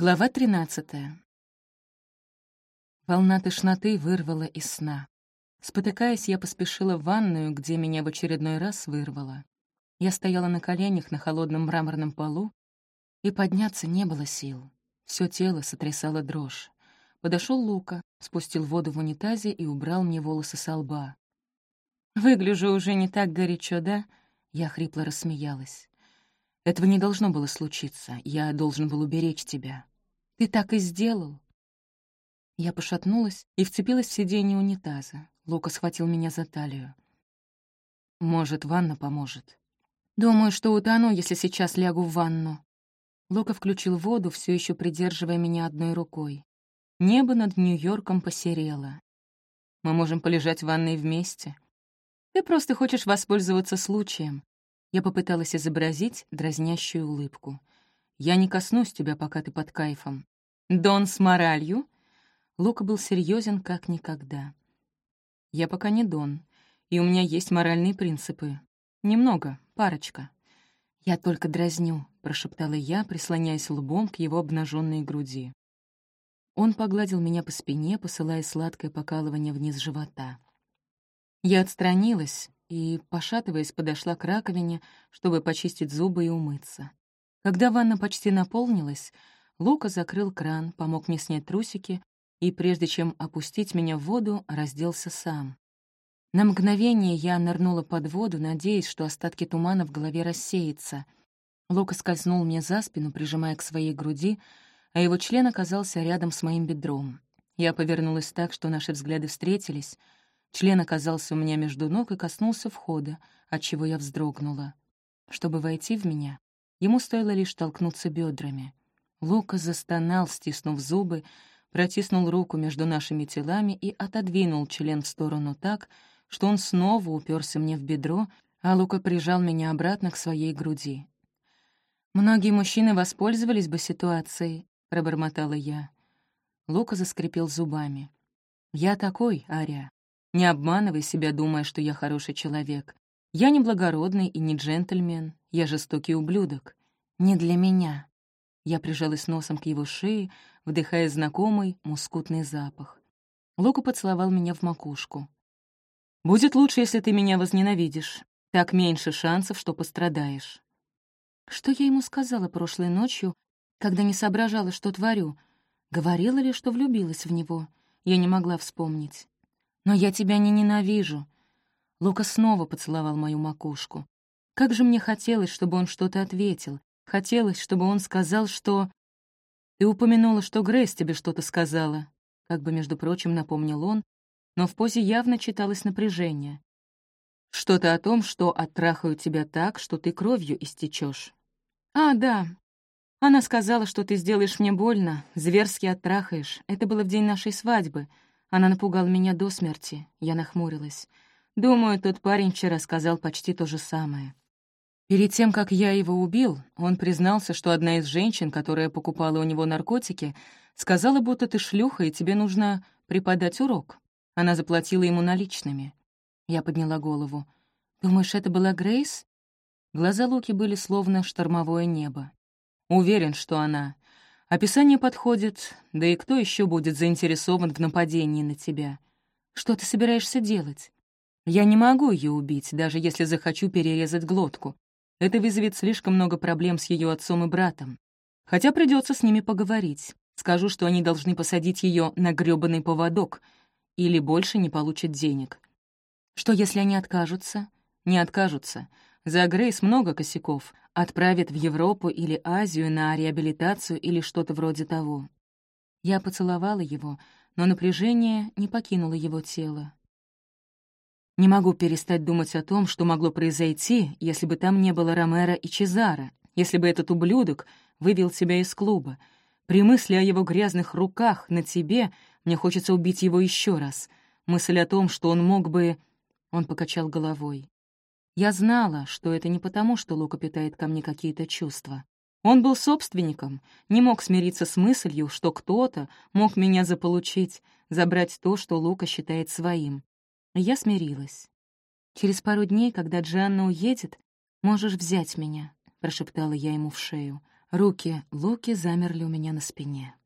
Глава 13. Волна тошноты вырвала из сна. Спотыкаясь, я поспешила в ванную, где меня в очередной раз вырвало. Я стояла на коленях на холодном мраморном полу, и подняться не было сил. Все тело сотрясало дрожь. Подошел Лука, спустил воду в унитазе и убрал мне волосы со лба. «Выгляжу уже не так горячо, да?» Я хрипло рассмеялась. Этого не должно было случиться. Я должен был уберечь тебя. Ты так и сделал. Я пошатнулась и вцепилась в сиденье унитаза. Лука схватил меня за талию. «Может, ванна поможет?» «Думаю, что утону, если сейчас лягу в ванну». Лука включил воду, все еще придерживая меня одной рукой. Небо над Нью-Йорком посерело. «Мы можем полежать в ванной вместе. Ты просто хочешь воспользоваться случаем. Я попыталась изобразить дразнящую улыбку. «Я не коснусь тебя, пока ты под кайфом». «Дон с моралью?» Лука был серьезен как никогда. «Я пока не Дон, и у меня есть моральные принципы. Немного, парочка». «Я только дразню», — прошептала я, прислоняясь лбом к его обнаженной груди. Он погладил меня по спине, посылая сладкое покалывание вниз живота. Я отстранилась, и, пошатываясь, подошла к раковине, чтобы почистить зубы и умыться. Когда ванна почти наполнилась, Лука закрыл кран, помог мне снять трусики и, прежде чем опустить меня в воду, разделся сам. На мгновение я нырнула под воду, надеясь, что остатки тумана в голове рассеются. Лука скользнул мне за спину, прижимая к своей груди, а его член оказался рядом с моим бедром. Я повернулась так, что наши взгляды встретились — Член оказался у меня между ног и коснулся входа, отчего я вздрогнула. Чтобы войти в меня, ему стоило лишь толкнуться бедрами. Лука застонал, стиснув зубы, протиснул руку между нашими телами и отодвинул член в сторону так, что он снова уперся мне в бедро, а Лука прижал меня обратно к своей груди. «Многие мужчины воспользовались бы ситуацией», — пробормотала я. Лука заскрипел зубами. «Я такой, Ария. Не обманывай себя, думая, что я хороший человек. Я не благородный и не джентльмен, я жестокий ублюдок. Не для меня. Я прижалась носом к его шее, вдыхая знакомый мускутный запах. Лука поцеловал меня в макушку. «Будет лучше, если ты меня возненавидишь. Так меньше шансов, что пострадаешь». Что я ему сказала прошлой ночью, когда не соображала, что творю? Говорила ли, что влюбилась в него? Я не могла вспомнить. «Но я тебя не ненавижу». Лука снова поцеловал мою макушку. Как же мне хотелось, чтобы он что-то ответил. Хотелось, чтобы он сказал, что... «Ты упомянула, что Грейс тебе что-то сказала», — как бы, между прочим, напомнил он, но в позе явно читалось напряжение. «Что-то о том, что оттрахают тебя так, что ты кровью истечешь. «А, да. Она сказала, что ты сделаешь мне больно, зверски оттрахаешь. Это было в день нашей свадьбы. Она напугала меня до смерти. Я нахмурилась. Думаю, тот парень вчера сказал почти то же самое. Перед тем, как я его убил, он признался, что одна из женщин, которая покупала у него наркотики, сказала, будто ты шлюха, и тебе нужно преподать урок. Она заплатила ему наличными. Я подняла голову. «Думаешь, это была Грейс?» Глаза Луки были словно штормовое небо. Уверен, что она. Описание подходит, да и кто еще будет заинтересован в нападении на тебя? Что ты собираешься делать? Я не могу ее убить, даже если захочу перерезать глотку. Это вызовет слишком много проблем с ее отцом и братом. Хотя придется с ними поговорить. Скажу, что они должны посадить ее на грёбаный поводок или больше не получат денег. Что, если они откажутся? Не откажутся. За Грейс много косяков. Отправят в Европу или Азию на реабилитацию или что-то вроде того. Я поцеловала его, но напряжение не покинуло его тело. Не могу перестать думать о том, что могло произойти, если бы там не было Ромера и Чезара, если бы этот ублюдок вывел тебя из клуба. При мысли о его грязных руках на тебе мне хочется убить его еще раз. Мысль о том, что он мог бы... Он покачал головой. Я знала, что это не потому, что Лука питает ко мне какие-то чувства. Он был собственником, не мог смириться с мыслью, что кто-то мог меня заполучить, забрать то, что Лука считает своим. Я смирилась. «Через пару дней, когда Джанна уедет, можешь взять меня», — прошептала я ему в шею. Руки Луки замерли у меня на спине.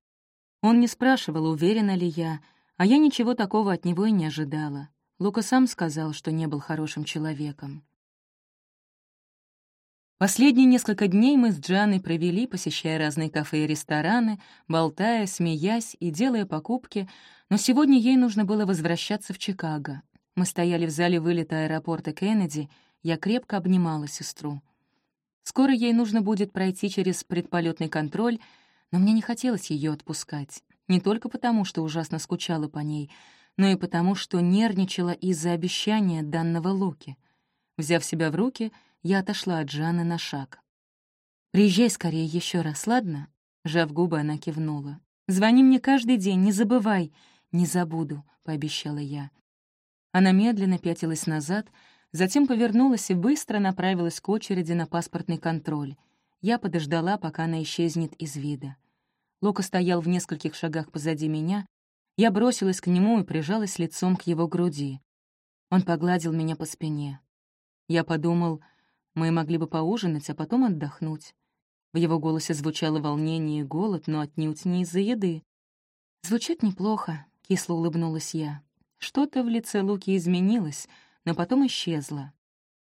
Он не спрашивал, уверена ли я, а я ничего такого от него и не ожидала. Лука сам сказал, что не был хорошим человеком. Последние несколько дней мы с Джаной провели, посещая разные кафе и рестораны, болтая, смеясь и делая покупки, но сегодня ей нужно было возвращаться в Чикаго. Мы стояли в зале вылета аэропорта Кеннеди, я крепко обнимала сестру. Скоро ей нужно будет пройти через предполетный контроль, но мне не хотелось ее отпускать. Не только потому, что ужасно скучала по ней, но и потому, что нервничала из-за обещания данного Луки. Взяв себя в руки — я отошла от Жанны на шаг. «Приезжай скорее еще раз, ладно?» Жав губы, она кивнула. «Звони мне каждый день, не забывай». «Не забуду», — пообещала я. Она медленно пятилась назад, затем повернулась и быстро направилась к очереди на паспортный контроль. Я подождала, пока она исчезнет из вида. Лока стоял в нескольких шагах позади меня. Я бросилась к нему и прижалась лицом к его груди. Он погладил меня по спине. Я подумал, мы могли бы поужинать, а потом отдохнуть. В его голосе звучало волнение и голод, но отнюдь не из-за еды. «Звучит неплохо», — кисло улыбнулась я. Что-то в лице Луки изменилось, но потом исчезло.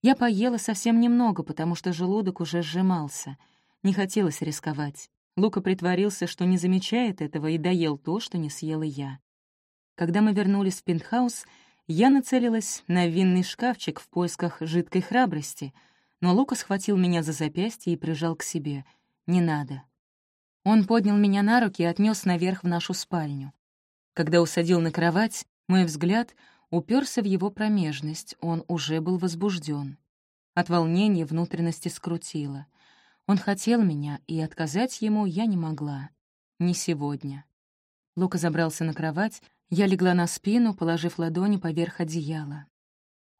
Я поела совсем немного, потому что желудок уже сжимался. Не хотелось рисковать. Лука притворился, что не замечает этого, и доел то, что не съела я. Когда мы вернулись в пентхаус, я нацелилась на винный шкафчик в поисках жидкой храбрости — но Лука схватил меня за запястье и прижал к себе. «Не надо». Он поднял меня на руки и отнес наверх в нашу спальню. Когда усадил на кровать, мой взгляд уперся в его промежность, он уже был возбужден. От волнения внутренности скрутило. Он хотел меня, и отказать ему я не могла. Не сегодня. Лука забрался на кровать, я легла на спину, положив ладони поверх одеяла.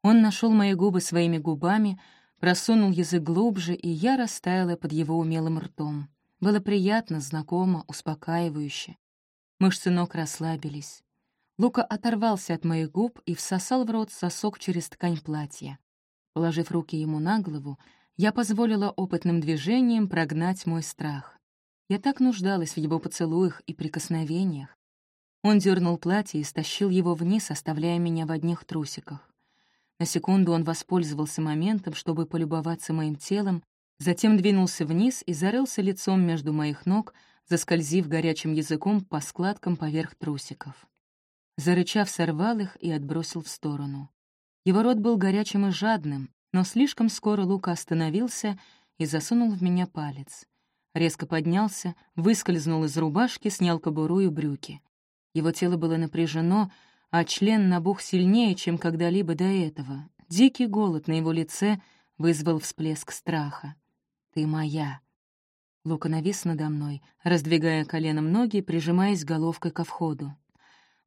Он нашел мои губы своими губами, просунул язык глубже, и я растаяла под его умелым ртом. Было приятно, знакомо, успокаивающе. Мышцы ног расслабились. Лука оторвался от моих губ и всосал в рот сосок через ткань платья. Положив руки ему на голову, я позволила опытным движениям прогнать мой страх. Я так нуждалась в его поцелуях и прикосновениях. Он дернул платье и стащил его вниз, оставляя меня в одних трусиках. На секунду он воспользовался моментом, чтобы полюбоваться моим телом, затем двинулся вниз и зарылся лицом между моих ног, заскользив горячим языком по складкам поверх трусиков. Зарычав, сорвал их и отбросил в сторону. Его рот был горячим и жадным, но слишком скоро Лука остановился и засунул в меня палец. Резко поднялся, выскользнул из рубашки, снял кобуру и брюки. Его тело было напряжено, а член набух сильнее, чем когда-либо до этого. Дикий голод на его лице вызвал всплеск страха. «Ты моя!» Лука навис надо мной, раздвигая коленом ноги, прижимаясь головкой ко входу.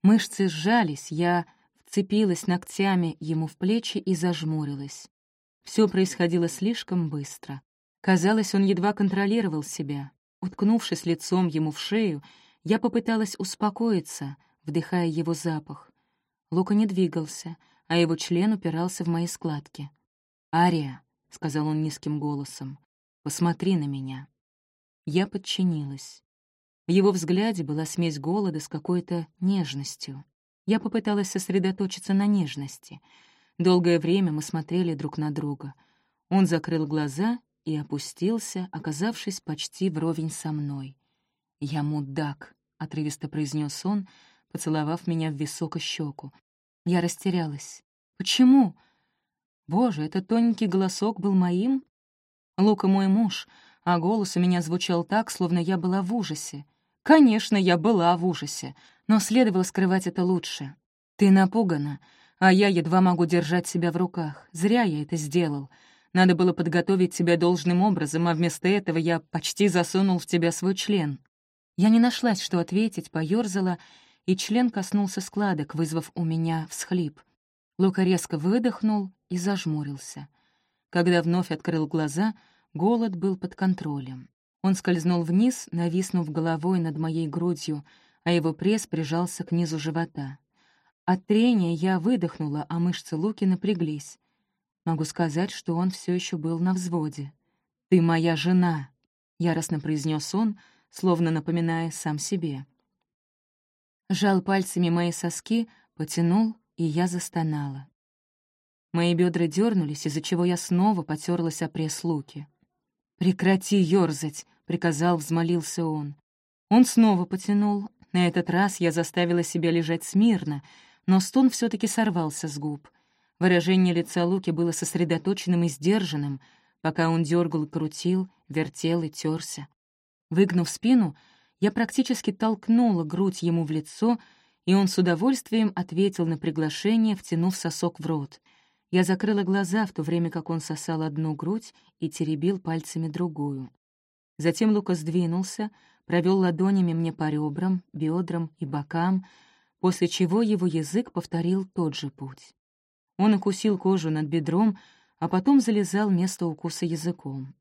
Мышцы сжались, я вцепилась ногтями ему в плечи и зажмурилась. Все происходило слишком быстро. Казалось, он едва контролировал себя. Уткнувшись лицом ему в шею, я попыталась успокоиться, вдыхая его запах. Лука не двигался, а его член упирался в мои складки. «Ария», — сказал он низким голосом, — «посмотри на меня». Я подчинилась. В его взгляде была смесь голода с какой-то нежностью. Я попыталась сосредоточиться на нежности. Долгое время мы смотрели друг на друга. Он закрыл глаза и опустился, оказавшись почти вровень со мной. «Я мудак», — отрывисто произнес он, — поцеловав меня в висок и щеку. Я растерялась. «Почему?» «Боже, этот тоненький голосок был моим?» Лука мой муж, а голос у меня звучал так, словно я была в ужасе. Конечно, я была в ужасе, но следовало скрывать это лучше. Ты напугана, а я едва могу держать себя в руках. Зря я это сделал. Надо было подготовить тебя должным образом, а вместо этого я почти засунул в тебя свой член. Я не нашлась, что ответить, поёрзала и член коснулся складок, вызвав у меня всхлип. Лука резко выдохнул и зажмурился. Когда вновь открыл глаза, голод был под контролем. Он скользнул вниз, нависнув головой над моей грудью, а его пресс прижался к низу живота. От трения я выдохнула, а мышцы Луки напряглись. Могу сказать, что он все еще был на взводе. «Ты моя жена!» яростно произнес он, словно напоминая сам себе. Жал пальцами мои соски, потянул, и я застонала. Мои бедра дернулись, из-за чего я снова потерлась о пресс Луки. «Прекрати ёрзать!» — приказал, взмолился он. Он снова потянул. На этот раз я заставила себя лежать смирно, но стон все таки сорвался с губ. Выражение лица Луки было сосредоточенным и сдержанным, пока он дергал крутил, вертел и терся. Выгнув спину, я практически толкнула грудь ему в лицо, и он с удовольствием ответил на приглашение, втянув сосок в рот. Я закрыла глаза, в то время как он сосал одну грудь и теребил пальцами другую. Затем Лука сдвинулся, провел ладонями мне по ребрам, бедрам и бокам, после чего его язык повторил тот же путь. Он укусил кожу над бедром, а потом залезал место укуса языком.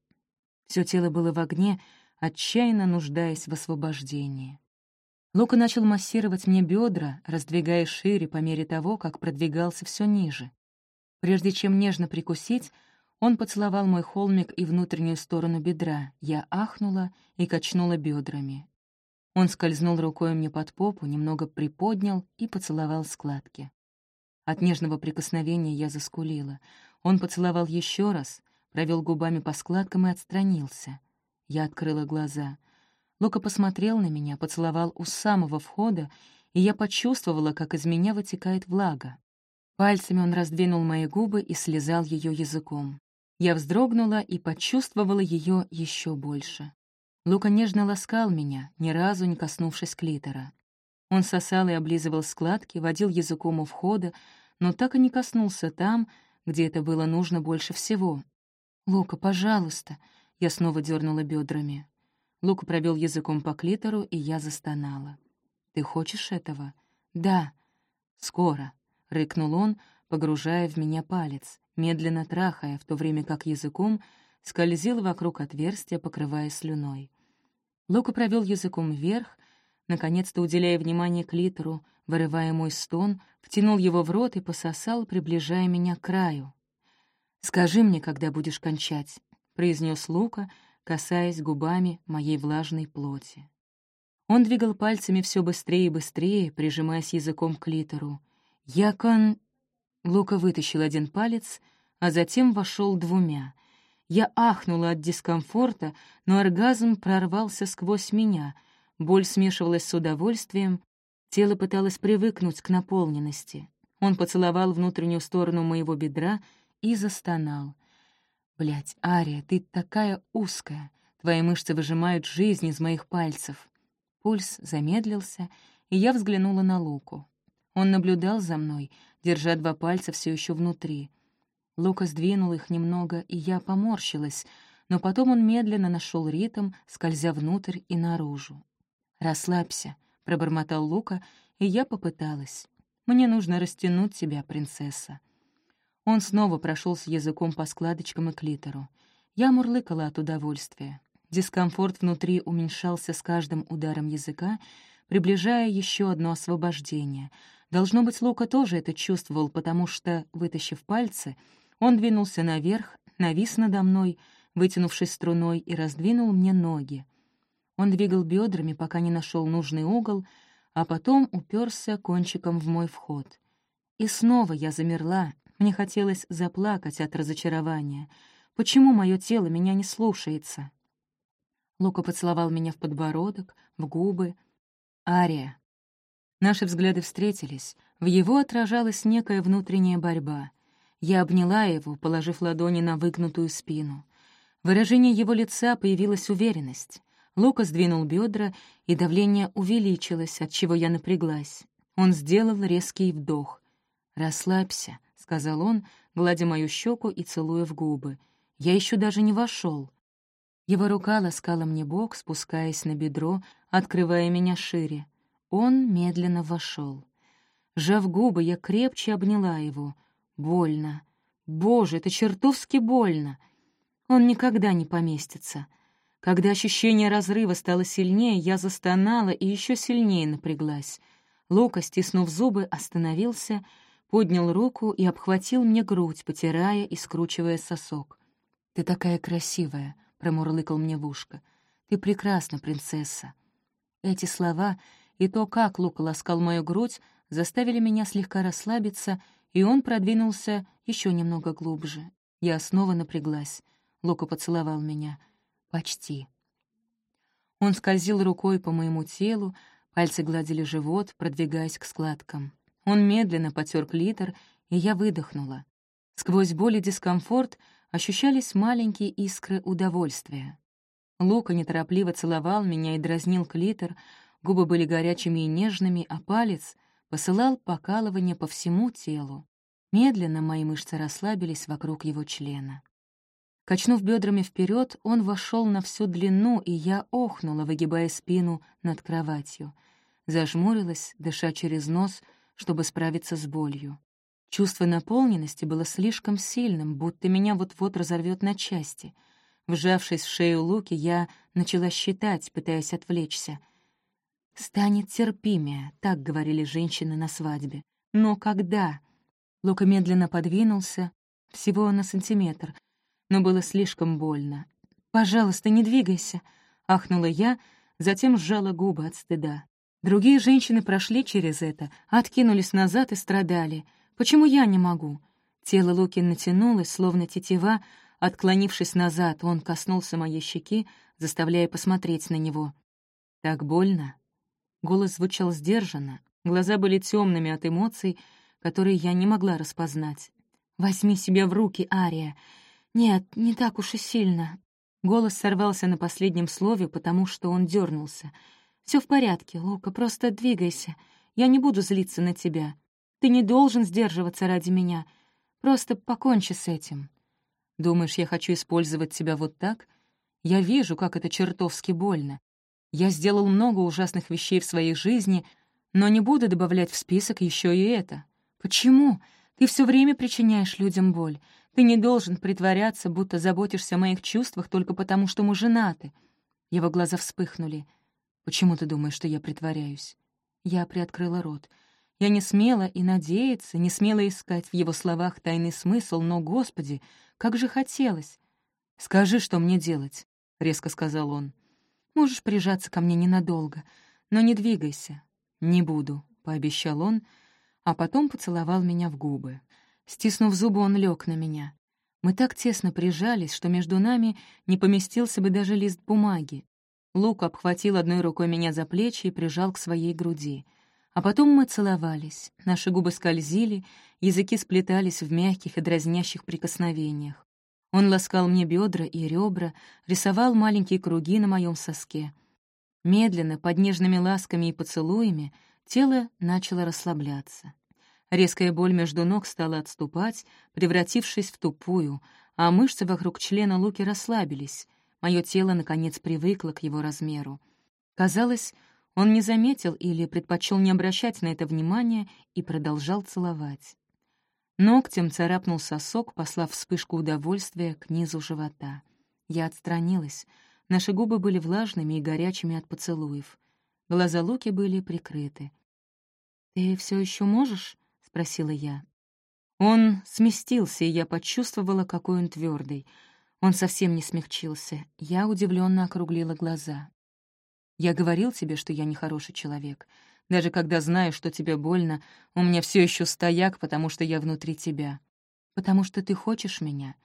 Все тело было в огне, отчаянно нуждаясь в освобождении. Лука начал массировать мне бедра, раздвигая шире по мере того, как продвигался все ниже. Прежде чем нежно прикусить, он поцеловал мой холмик и внутреннюю сторону бедра. Я ахнула и качнула бедрами. Он скользнул рукой мне под попу, немного приподнял и поцеловал складки. От нежного прикосновения я заскулила. Он поцеловал еще раз, провел губами по складкам и отстранился. Я открыла глаза. Лука посмотрел на меня, поцеловал у самого входа, и я почувствовала, как из меня вытекает влага. Пальцами он раздвинул мои губы и слезал ее языком. Я вздрогнула и почувствовала ее еще больше. Лука нежно ласкал меня, ни разу не коснувшись клитора. Он сосал и облизывал складки, водил языком у входа, но так и не коснулся там, где это было нужно больше всего. «Лука, пожалуйста!» — я снова дернула бедрами. Лука провел языком по клитору, и я застонала. «Ты хочешь этого?» «Да». «Скоро», — рыкнул он, погружая в меня палец медленно трахая, в то время как языком скользил вокруг отверстия, покрывая слюной. Лука провел языком вверх, наконец-то уделяя внимание клитору, вырывая мой стон, втянул его в рот и пососал, приближая меня к краю. «Скажи мне, когда будешь кончать», — произнес Лука, касаясь губами моей влажной плоти. Он двигал пальцами все быстрее и быстрее, прижимаясь языком к клитору. «Я кон...» Лука вытащил один палец, а затем вошел двумя. Я ахнула от дискомфорта, но оргазм прорвался сквозь меня, боль смешивалась с удовольствием, тело пыталось привыкнуть к наполненности. Он поцеловал внутреннюю сторону моего бедра и застонал. Блять, Ария, ты такая узкая, твои мышцы выжимают жизнь из моих пальцев». Пульс замедлился, и я взглянула на Луку. Он наблюдал за мной, держа два пальца все еще внутри. Лука сдвинул их немного, и я поморщилась, но потом он медленно нашел ритм, скользя внутрь и наружу. «Расслабься», — пробормотал Лука, и я попыталась. «Мне нужно растянуть тебя, принцесса». Он снова прошелся языком по складочкам и клитору. Я мурлыкала от удовольствия. Дискомфорт внутри уменьшался с каждым ударом языка, приближая еще одно освобождение — Должно быть, Лука тоже это чувствовал, потому что, вытащив пальцы, он двинулся наверх, навис надо мной, вытянувшись струной, и раздвинул мне ноги. Он двигал бедрами, пока не нашел нужный угол, а потом уперся кончиком в мой вход. И снова я замерла, мне хотелось заплакать от разочарования. Почему мое тело меня не слушается? Лука поцеловал меня в подбородок, в губы. «Ария, Наши взгляды встретились, в его отражалась некая внутренняя борьба. Я обняла его, положив ладони на выгнутую спину. В выражении его лица появилась уверенность. Лука сдвинул бедра, и давление увеличилось, от чего я напряглась. Он сделал резкий вдох. «Расслабься», — сказал он, гладя мою щеку и целуя в губы. «Я еще даже не вошел. Его рука ласкала мне бок, спускаясь на бедро, открывая меня шире. Он медленно вошел. Жав губы, я крепче обняла его. Больно. Боже, это чертовски больно. Он никогда не поместится. Когда ощущение разрыва стало сильнее, я застонала и еще сильнее напряглась. Лука, стиснув зубы, остановился, поднял руку и обхватил мне грудь, потирая и скручивая сосок. «Ты такая красивая», — промурлыкал мне в ушко. Ты прекрасна, принцесса». Эти слова и то, как Лука ласкал мою грудь, заставили меня слегка расслабиться, и он продвинулся еще немного глубже. Я снова напряглась. Лука поцеловал меня. Почти. Он скользил рукой по моему телу, пальцы гладили живот, продвигаясь к складкам. Он медленно потер клитор, и я выдохнула. Сквозь боль и дискомфорт ощущались маленькие искры удовольствия. Лука неторопливо целовал меня и дразнил клитор, губы были горячими и нежными, а палец посылал покалывание по всему телу. Медленно мои мышцы расслабились вокруг его члена. Качнув бедрами вперед, он вошел на всю длину, и я охнула, выгибая спину над кроватью. Зажмурилась, дыша через нос, чтобы справиться с болью. Чувство наполненности было слишком сильным, будто меня вот-вот разорвет на части. Вжавшись в шею Луки, я начала считать, пытаясь отвлечься. «Станет терпимее», — так говорили женщины на свадьбе. «Но когда?» Лука медленно подвинулся, всего на сантиметр, но было слишком больно. «Пожалуйста, не двигайся», — ахнула я, затем сжала губы от стыда. Другие женщины прошли через это, откинулись назад и страдали — Почему я не могу? Тело Луки натянулось, словно тетива, отклонившись назад, он коснулся моей щеки, заставляя посмотреть на него. «Так больно?» Голос звучал сдержанно, глаза были темными от эмоций, которые я не могла распознать. «Возьми себя в руки, Ария. Нет, не так уж и сильно». Голос сорвался на последнем слове, потому что он дернулся. Все в порядке, Лука, просто двигайся. Я не буду злиться на тебя. Ты не должен сдерживаться ради меня. Просто покончи с этим. Думаешь, я хочу использовать тебя вот так? Я вижу, как это чертовски больно. Я сделал много ужасных вещей в своей жизни, но не буду добавлять в список еще и это. Почему? Ты все время причиняешь людям боль. Ты не должен притворяться, будто заботишься о моих чувствах только потому, что мы женаты. Его глаза вспыхнули. Почему ты думаешь, что я притворяюсь? Я приоткрыла рот. Я не смела и надеяться, не смела искать в его словах тайный смысл, но, Господи, как же хотелось. «Скажи, что мне делать», — резко сказал он. «Можешь прижаться ко мне ненадолго, но не двигайся». «Не буду», — пообещал он, а потом поцеловал меня в губы. Стиснув зубы, он лег на меня. Мы так тесно прижались, что между нами не поместился бы даже лист бумаги. Лук обхватил одной рукой меня за плечи и прижал к своей груди — а потом мы целовались, наши губы скользили, языки сплетались в мягких и дразнящих прикосновениях. Он ласкал мне бедра и ребра, рисовал маленькие круги на моем соске. Медленно, под нежными ласками и поцелуями, тело начало расслабляться. Резкая боль между ног стала отступать, превратившись в тупую, а мышцы вокруг члена Луки расслабились. Мое тело, наконец, привыкло к его размеру. Казалось, он не заметил или предпочел не обращать на это внимания и продолжал целовать. Ногтем царапнул сосок, послав вспышку удовольствия к низу живота. Я отстранилась. Наши губы были влажными и горячими от поцелуев. Глаза Луки были прикрыты. «Ты все еще можешь?» — спросила я. Он сместился, и я почувствовала, какой он твердый. Он совсем не смягчился. Я удивленно округлила глаза. Я говорил тебе, что я нехороший человек. Даже когда знаю, что тебе больно, у меня все еще стояк, потому что я внутри тебя. Потому что ты хочешь меня.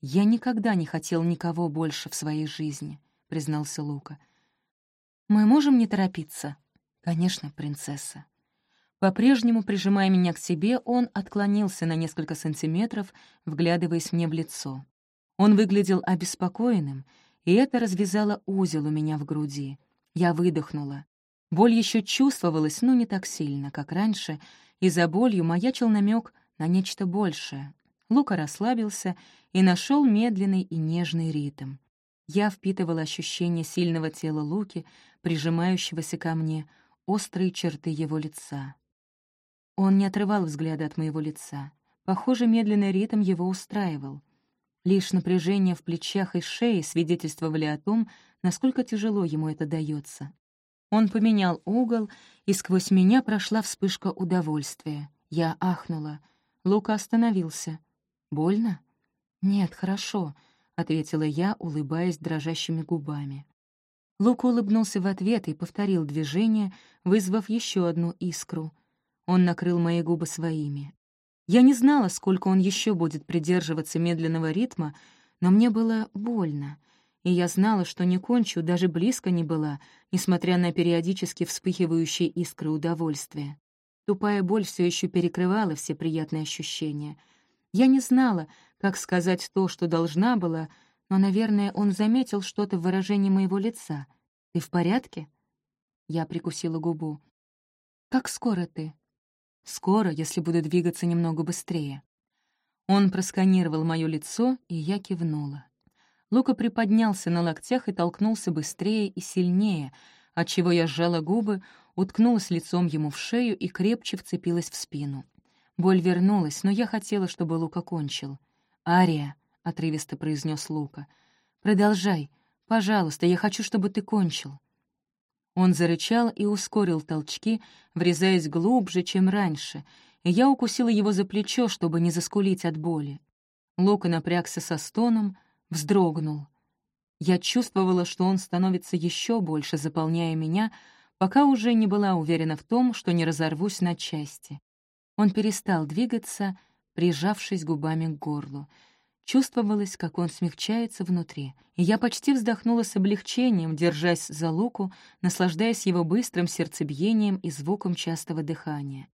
Я никогда не хотел никого больше в своей жизни, — признался Лука. Мы можем не торопиться? Конечно, принцесса. По-прежнему, прижимая меня к себе, он отклонился на несколько сантиметров, вглядываясь мне в лицо. Он выглядел обеспокоенным, и это развязало узел у меня в груди. Я выдохнула. Боль еще чувствовалась, но не так сильно, как раньше, и за болью маячил намек на нечто большее. Лука расслабился и нашел медленный и нежный ритм. Я впитывала ощущение сильного тела Луки, прижимающегося ко мне, острые черты его лица. Он не отрывал взгляда от моего лица. Похоже, медленный ритм его устраивал. Лишь напряжение в плечах и шее свидетельствовали о том, насколько тяжело ему это дается. Он поменял угол, и сквозь меня прошла вспышка удовольствия. Я ахнула. Лука остановился. «Больно?» «Нет, хорошо», — ответила я, улыбаясь дрожащими губами. Лука улыбнулся в ответ и повторил движение, вызвав еще одну искру. Он накрыл мои губы своими. Я не знала, сколько он еще будет придерживаться медленного ритма, но мне было больно, и я знала, что не кончу, даже близко не была, несмотря на периодически вспыхивающие искры удовольствия. Тупая боль все еще перекрывала все приятные ощущения. Я не знала, как сказать то, что должна была, но, наверное, он заметил что-то в выражении моего лица. «Ты в порядке?» Я прикусила губу. «Как скоро ты?» «Скоро, если буду двигаться немного быстрее». Он просканировал мое лицо, и я кивнула. Лука приподнялся на локтях и толкнулся быстрее и сильнее, отчего я сжала губы, уткнулась лицом ему в шею и крепче вцепилась в спину. Боль вернулась, но я хотела, чтобы Лука кончил. «Ария», — отрывисто произнес Лука, — «продолжай. Пожалуйста, я хочу, чтобы ты кончил». Он зарычал и ускорил толчки, врезаясь глубже, чем раньше, и я укусила его за плечо, чтобы не заскулить от боли. Лука напрягся со стоном, вздрогнул. Я чувствовала, что он становится еще больше, заполняя меня, пока уже не была уверена в том, что не разорвусь на части. Он перестал двигаться, прижавшись губами к горлу. Чувствовалось, как он смягчается внутри, и я почти вздохнула с облегчением, держась за луку, наслаждаясь его быстрым сердцебиением и звуком частого дыхания.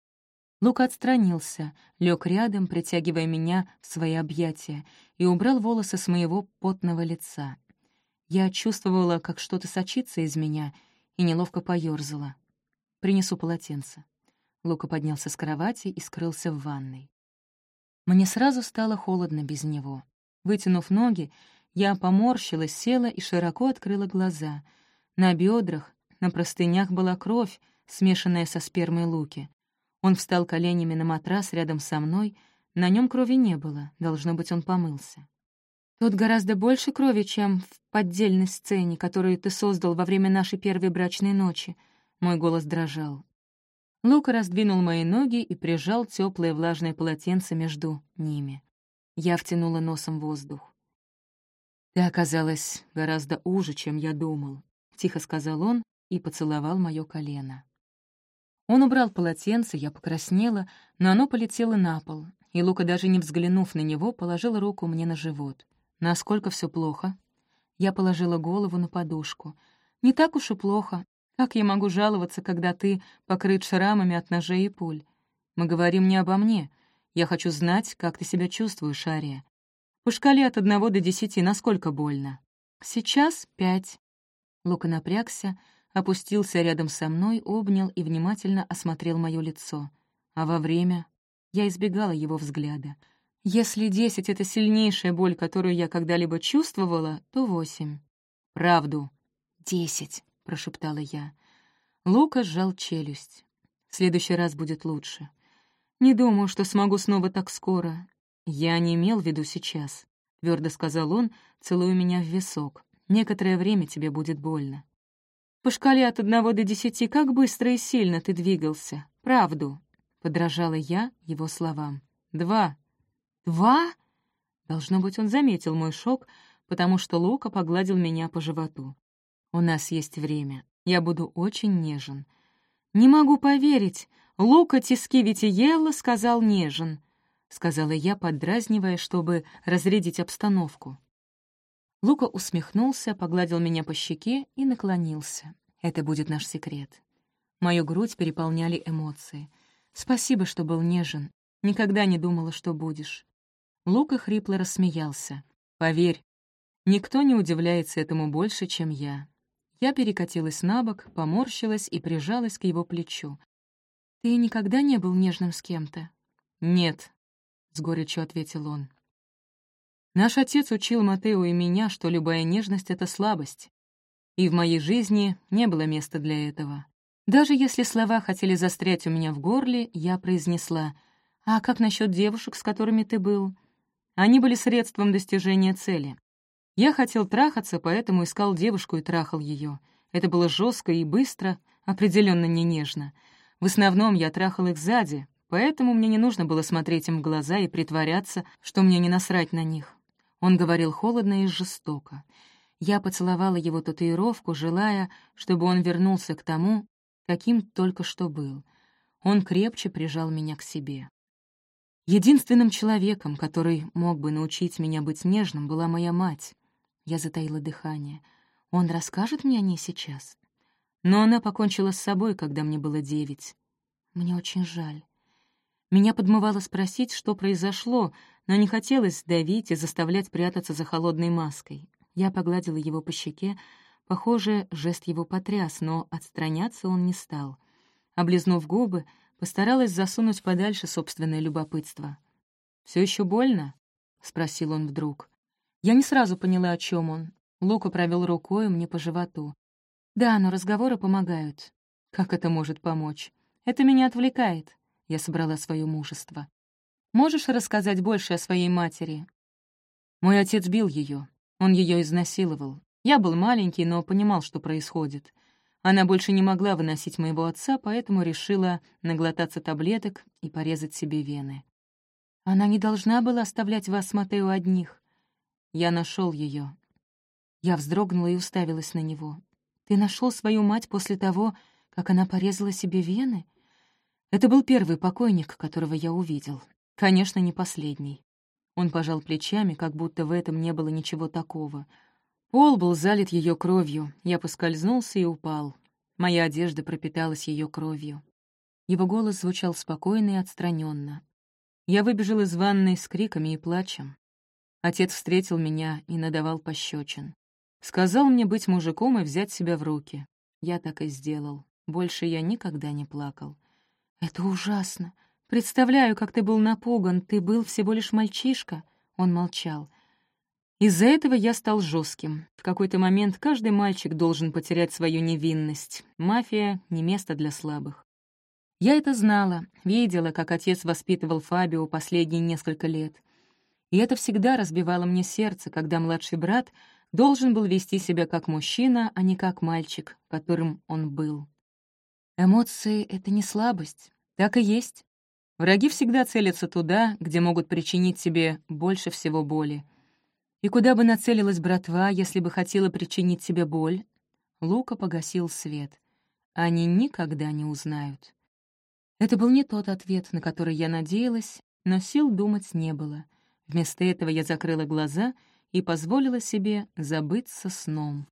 Лука отстранился, лег рядом, притягивая меня в свои объятия, и убрал волосы с моего потного лица. Я чувствовала, как что-то сочится из меня, и неловко поёрзала. «Принесу полотенце». Лука поднялся с кровати и скрылся в ванной. Мне сразу стало холодно без него. Вытянув ноги, я поморщилась, села и широко открыла глаза. На бедрах, на простынях была кровь, смешанная со спермой Луки. Он встал коленями на матрас рядом со мной, на нем крови не было, должно быть, он помылся. Тут гораздо больше крови, чем в поддельной сцене, которую ты создал во время нашей первой брачной ночи. Мой голос дрожал. Лука раздвинул мои ноги и прижал теплое влажное полотенце между ними. Я втянула носом воздух. «Ты оказалась гораздо уже, чем я думал», — тихо сказал он и поцеловал мое колено. Он убрал полотенце, я покраснела, но оно полетело на пол, и Лука, даже не взглянув на него, положил руку мне на живот. «Насколько все плохо?» Я положила голову на подушку. «Не так уж и плохо. Как я могу жаловаться, когда ты покрыт шрамами от ножей и пуль? Мы говорим не обо мне. Я хочу знать, как ты себя чувствуешь, Ария. По шкале от одного до десяти насколько больно?» «Сейчас пять». Лука напрягся, опустился рядом со мной, обнял и внимательно осмотрел мое лицо. А во время я избегала его взгляда — если десять — это сильнейшая боль, которую я когда-либо чувствовала, то восемь. «Правду». «Десять», — прошептала я. Лука сжал челюсть. «В следующий раз будет лучше. Не думаю, что смогу снова так скоро. Я не имел в виду сейчас», — твердо сказал он, целуя меня в висок. «Некоторое время тебе будет больно». «По шкале от одного до десяти как быстро и сильно ты двигался. Правду», — подражала я его словам. «Два», «Два?» Должно быть, он заметил мой шок, потому что Лука погладил меня по животу. «У нас есть время. Я буду очень нежен». «Не могу поверить. Лука Тиски Витиелла сказал нежен», — сказала я, поддразнивая, чтобы разрядить обстановку. Лука усмехнулся, погладил меня по щеке и наклонился. «Это будет наш секрет». Мою грудь переполняли эмоции. «Спасибо, что был нежен. Никогда не думала, что будешь. Лука хрипло рассмеялся. «Поверь, никто не удивляется этому больше, чем я». Я перекатилась на бок, поморщилась и прижалась к его плечу. «Ты никогда не был нежным с кем-то?» «Нет», — с горечью ответил он. «Наш отец учил Матео и меня, что любая нежность — это слабость. И в моей жизни не было места для этого. Даже если слова хотели застрять у меня в горле, я произнесла, «А как насчет девушек, с которыми ты был?» Они были средством достижения цели. Я хотел трахаться, поэтому искал девушку и трахал ее. Это было жестко и быстро, определенно не нежно. В основном я трахал их сзади, поэтому мне не нужно было смотреть им в глаза и притворяться, что мне не насрать на них. Он говорил холодно и жестоко. Я поцеловала его татуировку, желая, чтобы он вернулся к тому, каким только что был. Он крепче прижал меня к себе. Единственным человеком, который мог бы научить меня быть нежным, была моя мать. Я затаила дыхание. Он расскажет мне о ней сейчас? Но она покончила с собой, когда мне было девять. Мне очень жаль. Меня подмывало спросить, что произошло, но не хотелось давить и заставлять прятаться за холодной маской. Я погладила его по щеке. Похоже, жест его потряс, но отстраняться он не стал. Облизнув губы, постаралась засунуть подальше собственное любопытство. Все еще больно?» — спросил он вдруг. Я не сразу поняла, о чем он. Лука провел рукой мне по животу. «Да, но разговоры помогают». «Как это может помочь? Это меня отвлекает». Я собрала свое мужество. «Можешь рассказать больше о своей матери?» Мой отец бил ее. Он ее изнасиловал. Я был маленький, но понимал, что происходит. Она больше не могла выносить моего отца, поэтому решила наглотаться таблеток и порезать себе вены. Она не должна была оставлять вас с Матео одних. Я нашел ее. Я вздрогнула и уставилась на него. Ты нашел свою мать после того, как она порезала себе вены? Это был первый покойник, которого я увидел. Конечно, не последний. Он пожал плечами, как будто в этом не было ничего такого. Пол был залит ее кровью. Я поскользнулся и упал. Моя одежда пропиталась ее кровью. Его голос звучал спокойно и отстраненно. Я выбежал из ванной с криками и плачем. Отец встретил меня и надавал пощечин. Сказал мне быть мужиком и взять себя в руки. Я так и сделал. Больше я никогда не плакал. «Это ужасно. Представляю, как ты был напуган. Ты был всего лишь мальчишка». Он молчал. Из-за этого я стал жестким. В какой-то момент каждый мальчик должен потерять свою невинность. Мафия — не место для слабых. Я это знала, видела, как отец воспитывал Фабио последние несколько лет. И это всегда разбивало мне сердце, когда младший брат должен был вести себя как мужчина, а не как мальчик, которым он был. Эмоции — это не слабость. Так и есть. Враги всегда целятся туда, где могут причинить себе больше всего боли. И куда бы нацелилась братва, если бы хотела причинить себе боль? Лука погасил свет. Они никогда не узнают. Это был не тот ответ, на который я надеялась, но сил думать не было. Вместо этого я закрыла глаза и позволила себе забыться сном.